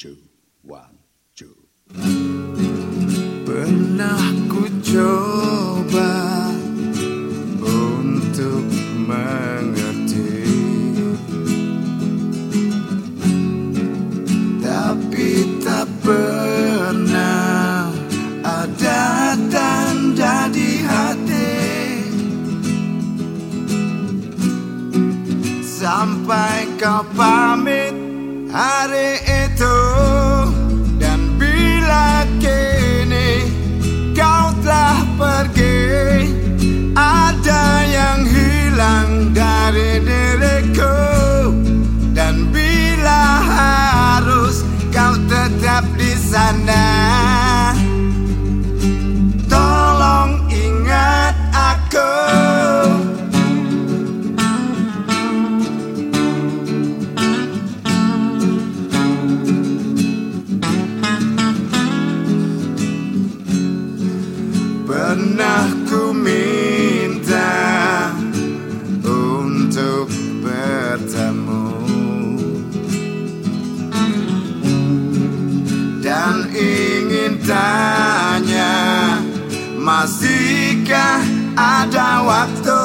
two, one, two. Pernah ku coba untuk mengerti Tapi tak pernah ada tanda di hati Sampai kau pamit hari itu di sana Masihkah ada waktu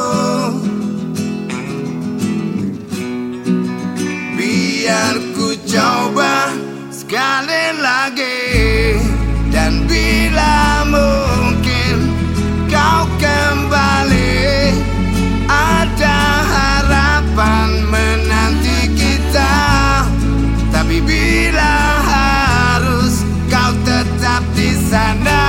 Biar ku coba sekali lagi. Dan bila mungkin kau kembali Ada harapan menanti kita. Tapi bila harus kau tetap di sana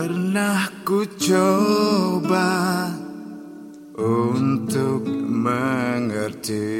Pernah ku coba untuk mengerti